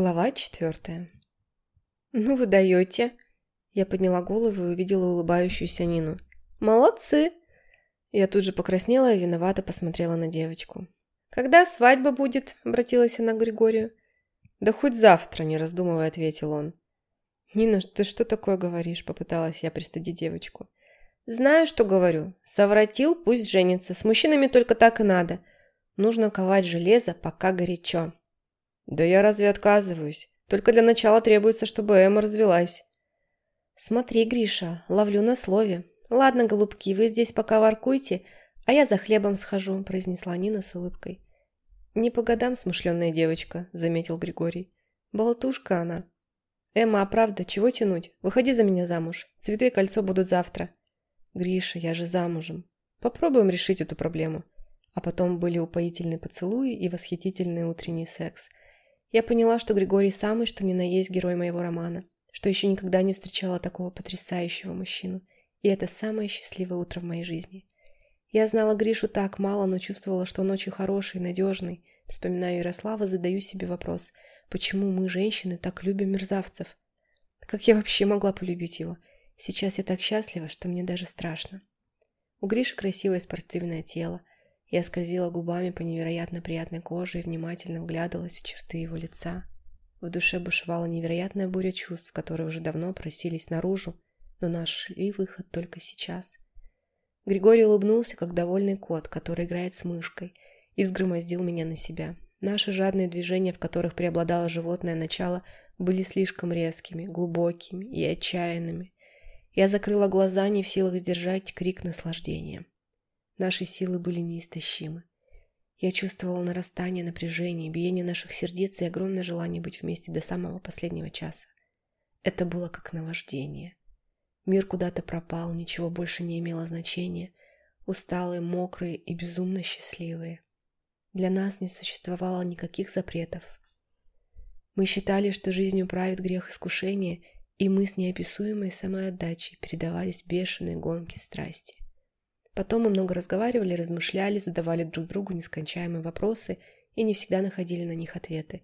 Глава четвертая. «Ну вы даете!» Я подняла голову и увидела улыбающуюся Нину. «Молодцы!» Я тут же покраснела и виновато посмотрела на девочку. «Когда свадьба будет?» – обратилась она к Григорию. «Да хоть завтра», – не раздумывая, ответил он. «Нина, ты что такое говоришь?» – попыталась я пристыдить девочку. «Знаю, что говорю. Совратил, пусть женится. С мужчинами только так и надо. Нужно ковать железо, пока горячо». «Да я разве отказываюсь? Только для начала требуется, чтобы Эмма развелась». «Смотри, Гриша, ловлю на слове. Ладно, голубки, вы здесь пока воркуйте, а я за хлебом схожу», – произнесла Нина с улыбкой. «Не по годам смышленная девочка», – заметил Григорий. «Болтушка она». «Эмма, а правда, чего тянуть? Выходи за меня замуж. Цветы и кольцо будут завтра». «Гриша, я же замужем. Попробуем решить эту проблему». А потом были упоительные поцелуи и восхитительный утренний секс. Я поняла, что Григорий самый, что ни на есть герой моего романа, что еще никогда не встречала такого потрясающего мужчину. И это самое счастливое утро в моей жизни. Я знала Гришу так мало, но чувствовала, что он очень хороший, надежный. Вспоминаю Ярослава, задаю себе вопрос, почему мы, женщины, так любим мерзавцев? Как я вообще могла полюбить его? Сейчас я так счастлива, что мне даже страшно. У Гриши красивое спортивное тело, я скользила губами по невероятно приятной коже и внимательно вглядывалась в черты его лица. В душе бушевала невероятная буря чувств, которые уже давно просились наружу, но нашли выход только сейчас. Григорий улыбнулся, как довольный кот, который играет с мышкой, и взгромоздил меня на себя. Наши жадные движения, в которых преобладало животное начало, были слишком резкими, глубокими и отчаянными. Я закрыла глаза, не в силах сдержать крик наслаждения. Наши силы были неистощимы. Я чувствовала нарастание напряжения, биение наших сердец и огромное желание быть вместе до самого последнего часа. Это было как наваждение. Мир куда-то пропал, ничего больше не имело значения. Усталые, мокрые и безумно счастливые. Для нас не существовало никаких запретов. Мы считали, что жизнью правит грех искушения, и мы с неописуемой самоотдачей передавались бешеной гонке страсти. Потом мы много разговаривали, размышляли, задавали друг другу нескончаемые вопросы и не всегда находили на них ответы.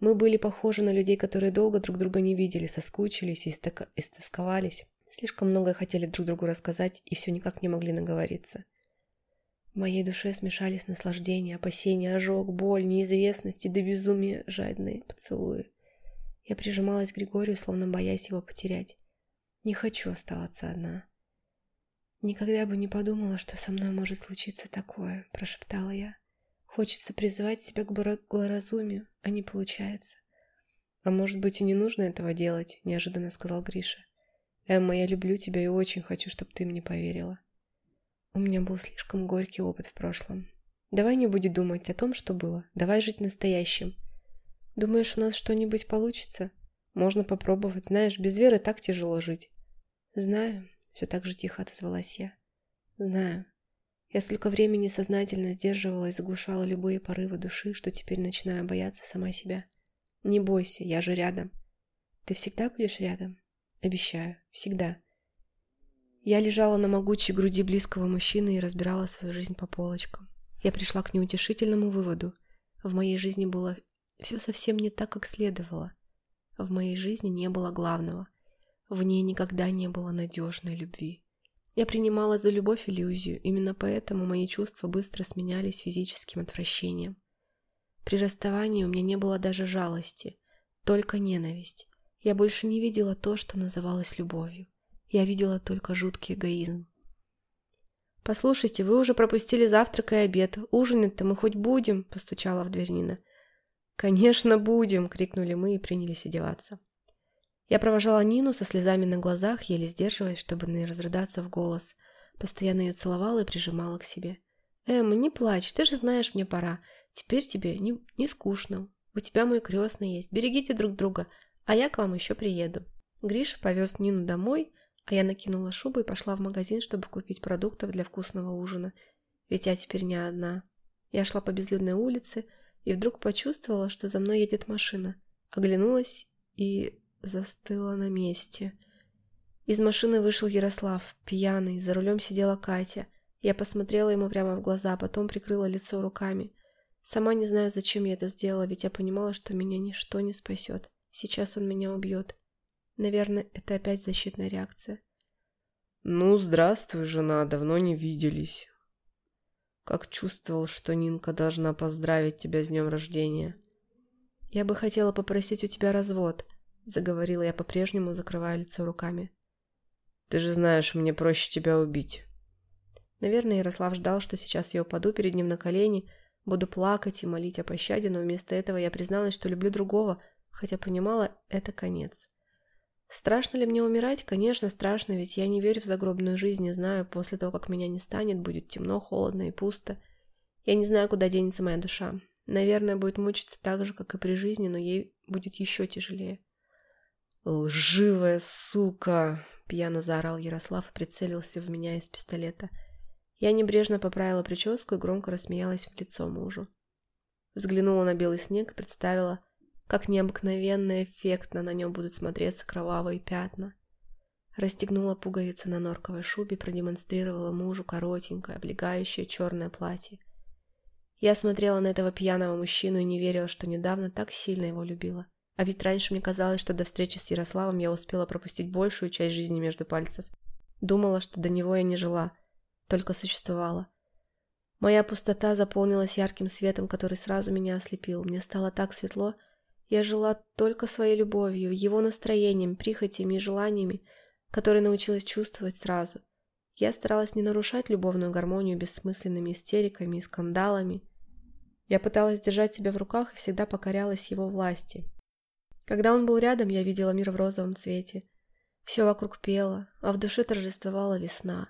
Мы были похожи на людей, которые долго друг друга не видели, соскучились и истосковались. Слишком многое хотели друг другу рассказать и все никак не могли наговориться. В моей душе смешались наслаждение, опасения, ожог, боль, неизвестность и до безумия жадные поцелуи. Я прижималась к Григорию, словно боясь его потерять. Не хочу оставаться одна. «Никогда бы не подумала, что со мной может случиться такое», – прошептала я. «Хочется призывать себя к благоразумию, а не получается». «А может быть и не нужно этого делать», – неожиданно сказал Гриша. «Эмма, я люблю тебя и очень хочу, чтобы ты мне поверила». У меня был слишком горький опыт в прошлом. Давай не будем думать о том, что было. Давай жить настоящим. Думаешь, у нас что-нибудь получится? Можно попробовать. Знаешь, без веры так тяжело жить. Знаю, все так же тихо отозвалась я. Знаю. Я столько времени сознательно сдерживала и заглушала любые порывы души, что теперь начинаю бояться сама себя. Не бойся, я же рядом. Ты всегда будешь рядом? Обещаю, всегда. Я лежала на могучей груди близкого мужчины и разбирала свою жизнь по полочкам. Я пришла к неутешительному выводу. В моей жизни было все совсем не так, как следовало. В моей жизни не было главного. В ней никогда не было надежной любви. Я принимала за любовь иллюзию, именно поэтому мои чувства быстро сменялись физическим отвращением. При расставании у меня не было даже жалости, только ненависть. Я больше не видела то, что называлось любовью. Я видела только жуткий эгоизм. «Послушайте, вы уже пропустили завтрак и обед. Ужинать-то мы хоть будем?» – постучала в дверь Нина. «Конечно, будем!» – крикнули мы и принялись одеваться. Я провожала Нину со слезами на глазах, еле сдерживаясь, чтобы не разрыдаться в голос. Постоянно ее целовала и прижимала к себе. «Эмма, не плачь, ты же знаешь, мне пора. Теперь тебе не, не скучно. У тебя мой крестный есть. Берегите друг друга, а я к вам еще приеду». Гриша повез Нину домой, а я накинула шубу и пошла в магазин, чтобы купить продуктов для вкусного ужина. Ведь я теперь не одна. Я шла по безлюдной улице и вдруг почувствовала, что за мной едет машина. Оглянулась и застыла на месте. Из машины вышел Ярослав, пьяный, за рулем сидела Катя. Я посмотрела ему прямо в глаза, потом прикрыла лицо руками. Сама не знаю, зачем я это сделала, ведь я понимала, что меня ничто не спасет. Сейчас он меня убьет. Наверное, это опять защитная реакция. «Ну, здравствуй, жена, давно не виделись». Как чувствовал, что Нинка должна поздравить тебя с днем рождения. «Я бы хотела попросить у тебя развод», — заговорила я по-прежнему, закрывая лицо руками. «Ты же знаешь, мне проще тебя убить». Наверное, Ярослав ждал, что сейчас я упаду перед ним на колени, буду плакать и молить о пощаде, но вместо этого я призналась, что люблю другого, хотя понимала, это конец. Страшно ли мне умирать? Конечно, страшно, ведь я не верю в загробную жизнь и знаю, после того, как меня не станет, будет темно, холодно и пусто. Я не знаю, куда денется моя душа. Наверное, будет мучиться так же, как и при жизни, но ей будет еще тяжелее. «Лживая сука!» — пьяно заорал Ярослав и прицелился в меня из пистолета. Я небрежно поправила прическу и громко рассмеялась в лицо мужу. Взглянула на белый снег и представила, как необыкновенно эффектно на нем будут смотреться кровавые пятна. Расстегнула пуговицы на норковой шубе и продемонстрировала мужу коротенькое, облегающее черное платье. Я смотрела на этого пьяного мужчину и не верила, что недавно так сильно его любила. А ведь раньше мне казалось, что до встречи с Ярославом я успела пропустить большую часть жизни между пальцев. Думала, что до него я не жила, только существовала. Моя пустота заполнилась ярким светом, который сразу меня ослепил. Мне стало так светло, я жила только своей любовью, его настроением, прихотями и желаниями, которые научилась чувствовать сразу. Я старалась не нарушать любовную гармонию бессмысленными истериками и скандалами. Я пыталась держать себя в руках и всегда покорялась его власти. Когда он был рядом, я видела мир в розовом цвете. Все вокруг пело, а в душе торжествовала весна.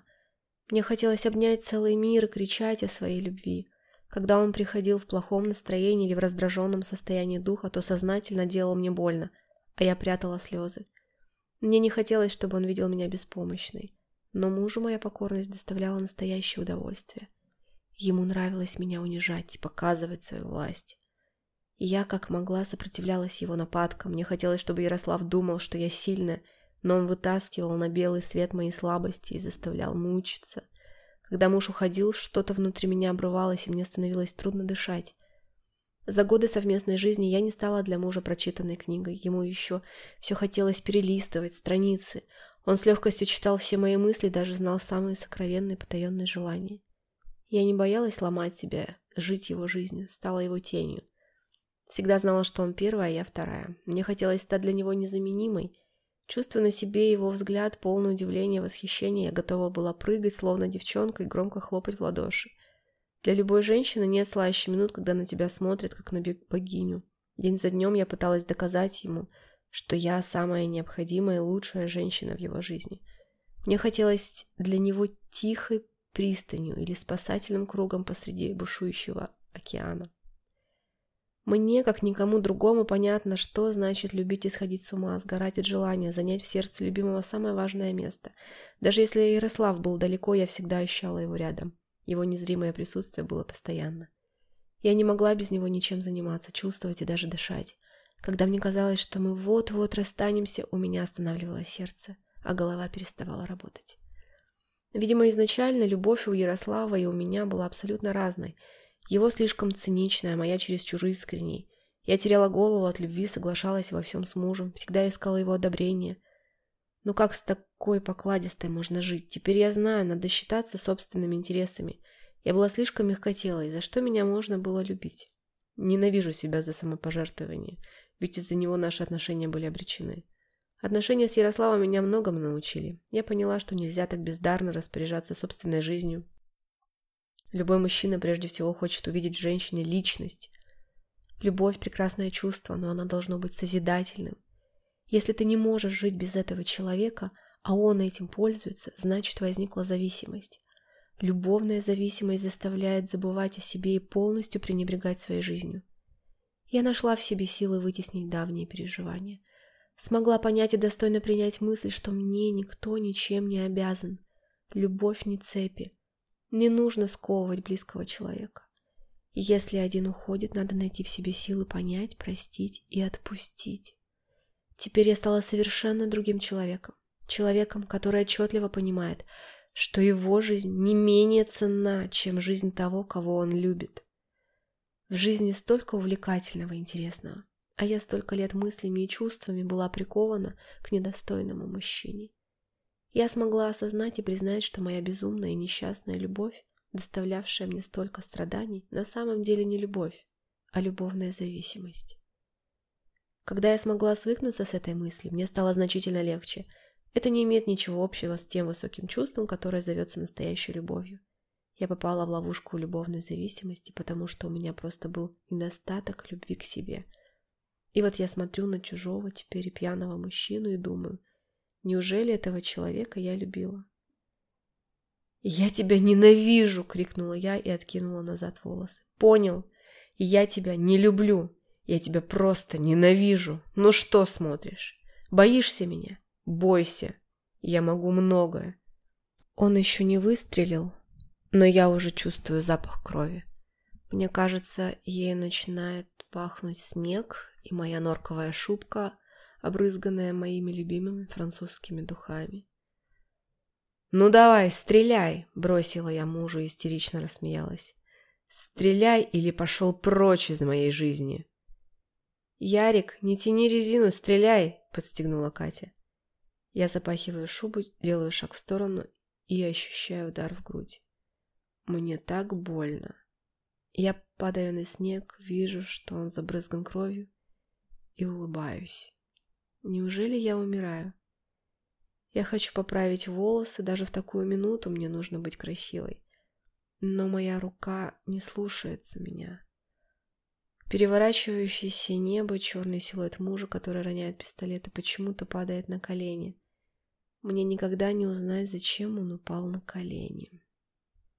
Мне хотелось обнять целый мир и кричать о своей любви. Когда он приходил в плохом настроении или в раздраженном состоянии духа, то сознательно делал мне больно, а я прятала слезы. Мне не хотелось, чтобы он видел меня беспомощной, но мужу моя покорность доставляла настоящее удовольствие. Ему нравилось меня унижать и показывать свою власть. Я, как могла, сопротивлялась его нападкам. Мне хотелось, чтобы Ярослав думал, что я сильная, но он вытаскивал на белый свет мои слабости и заставлял мучиться. Когда муж уходил, что-то внутри меня обрывалось, и мне становилось трудно дышать. За годы совместной жизни я не стала для мужа прочитанной книгой. Ему еще все хотелось перелистывать страницы. Он с легкостью читал все мои мысли, даже знал самые сокровенные потаенные желания. Я не боялась ломать себя, жить его жизнью, стала его тенью. Всегда знала, что он первая, а я вторая. Мне хотелось стать для него незаменимой, Чувствуя на себе его взгляд, полное удивление восхищение, я готова была прыгать, словно девчонка, и громко хлопать в ладоши. Для любой женщины нет слаще минут, когда на тебя смотрят, как на богиню. День за днем я пыталась доказать ему, что я самая необходимая и лучшая женщина в его жизни. Мне хотелось для него тихой пристанью или спасательным кругом посреди бушующего океана. Мне, как никому другому, понятно, что значит любить и сходить с ума, сгорать от желания, занять в сердце любимого самое важное место. Даже если Ярослав был далеко, я всегда ощущала его рядом. Его незримое присутствие было постоянно. Я не могла без него ничем заниматься, чувствовать и даже дышать. Когда мне казалось, что мы вот-вот расстанемся, у меня останавливалось сердце, а голова переставала работать. Видимо, изначально любовь у Ярослава и у меня была абсолютно разной – его слишком циничная, моя чересчур искренней. Я теряла голову от любви, соглашалась во всем с мужем, всегда искала его одобрения. Но как с такой покладистой можно жить? Теперь я знаю, надо считаться собственными интересами. Я была слишком мягкотелой, за что меня можно было любить? Ненавижу себя за самопожертвование, ведь из-за него наши отношения были обречены. Отношения с Ярославом меня многому научили. Я поняла, что нельзя так бездарно распоряжаться собственной жизнью, Любой мужчина прежде всего хочет увидеть в женщине личность. Любовь – прекрасное чувство, но оно должно быть созидательным. Если ты не можешь жить без этого человека, а он этим пользуется, значит возникла зависимость. Любовная зависимость заставляет забывать о себе и полностью пренебрегать своей жизнью. Я нашла в себе силы вытеснить давние переживания. Смогла понять и достойно принять мысль, что мне никто ничем не обязан. Любовь не цепи. Не нужно сковывать близкого человека. Если один уходит, надо найти в себе силы понять, простить и отпустить. Теперь я стала совершенно другим человеком. Человеком, который отчетливо понимает, что его жизнь не менее ценна, чем жизнь того, кого он любит. В жизни столько увлекательного и интересного, а я столько лет мыслями и чувствами была прикована к недостойному мужчине. Я смогла осознать и признать, что моя безумная и несчастная любовь, доставлявшая мне столько страданий, на самом деле не любовь, а любовная зависимость. Когда я смогла свыкнуться с этой мыслью, мне стало значительно легче. Это не имеет ничего общего с тем высоким чувством, которое зовется настоящей любовью. Я попала в ловушку любовной зависимости, потому что у меня просто был недостаток любви к себе. И вот я смотрю на чужого, теперь пьяного мужчину и думаю, неужели этого человека я любила? «Я тебя ненавижу!» — крикнула я и откинула назад волосы. «Понял? Я тебя не люблю!» Я тебя просто ненавижу. Ну что смотришь? Боишься меня? Бойся. Я могу многое. Он еще не выстрелил, но я уже чувствую запах крови. Мне кажется, ей начинает пахнуть снег и моя норковая шубка, обрызганная моими любимыми французскими духами. «Ну давай, стреляй!» – бросила я мужу и истерично рассмеялась. «Стреляй или пошел прочь из моей жизни!» «Ярик, не тяни резину, стреляй!» – подстегнула Катя. Я запахиваю шубу, делаю шаг в сторону и ощущаю удар в грудь. Мне так больно. Я падаю на снег, вижу, что он забрызган кровью, и улыбаюсь. Неужели я умираю? Я хочу поправить волосы, даже в такую минуту мне нужно быть красивой. Но моя рука не слушается меня. Переворачивающееся небо, черный силуэт мужа, который роняет пистолет и почему-то падает на колени. Мне никогда не узнать, зачем он упал на колени.